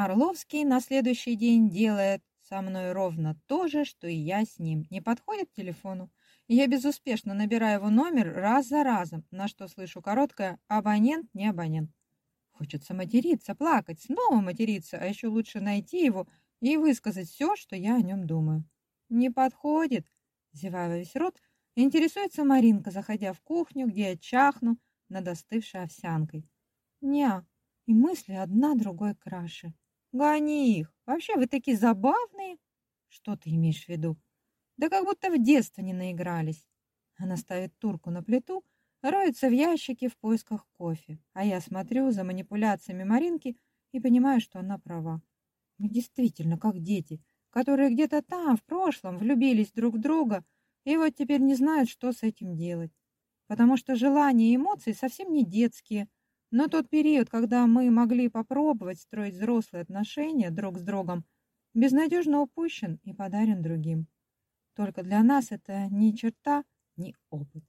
Орловский на следующий день делает со мной ровно то же, что и я с ним. Не подходит к телефону. Я безуспешно набираю его номер раз за разом, на что слышу короткое «абонент, не абонент». Хочется материться, плакать, снова материться, а еще лучше найти его и высказать все, что я о нем думаю. «Не подходит», — зевая весь рот, интересуется Маринка, заходя в кухню, где я чахну над остывшей овсянкой. «Ня, и мысли одна другой краше. Гони их! Вообще вы такие забавные!» «Что ты имеешь в виду?» Да как будто в детстве не наигрались. Она ставит турку на плиту, роется в ящике в поисках кофе, а я смотрю за манипуляциями Маринки и понимаю, что она права. Мы действительно как дети, которые где-то там, в прошлом, влюбились друг в друга и вот теперь не знают, что с этим делать. Потому что желания и эмоции совсем не детские, но тот период, когда мы могли попробовать строить взрослые отношения друг с другом, безнадежно упущен и подарен другим. Только для нас это ни черта, ни опыт.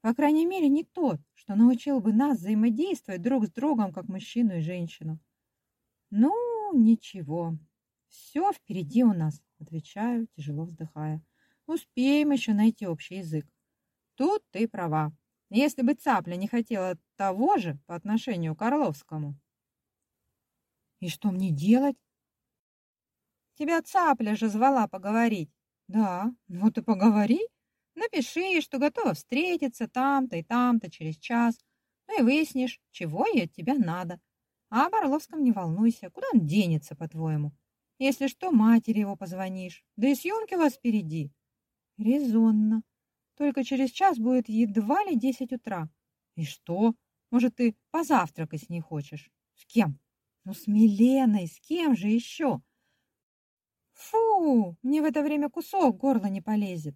По крайней мере, не тот, что научил бы нас взаимодействовать друг с другом, как мужчину и женщину. Ну, ничего, все впереди у нас, отвечаю, тяжело вздыхая. Успеем еще найти общий язык. Тут ты права. Если бы цапля не хотела того же по отношению к Орловскому. И что мне делать? Тебя цапля же звала поговорить. Да, вот и поговори. Напиши, что готова встретиться там-то и там-то через час. Ну и выяснишь, чего ей от тебя надо. А об Орловском не волнуйся. Куда он денется, по-твоему? Если что, матери его позвонишь. Да и съемки у вас впереди. Резонно. Только через час будет едва ли десять утра. И что? Может, ты позавтракать не хочешь? С кем? Ну, с Миленой. С кем же еще? Фу, мне в это время кусок горла не полезет.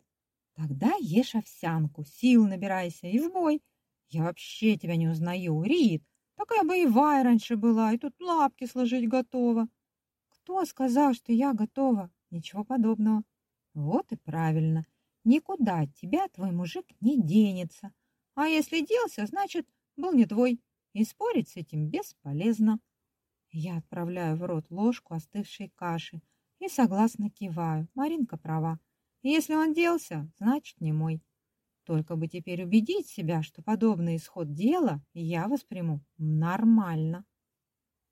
Тогда ешь овсянку, сил набирайся и в бой. Я вообще тебя не узнаю, Рит. Такая боевая раньше была, и тут лапки сложить готова. Кто сказал, что я готова? Ничего подобного. Вот и правильно. Никуда от тебя твой мужик не денется. А если делся, значит, был не твой. И спорить с этим бесполезно. Я отправляю в рот ложку остывшей каши, и согласно киваю. Маринка права. Если он делся, значит не мой. Только бы теперь убедить себя, что подобный исход дела я восприму нормально.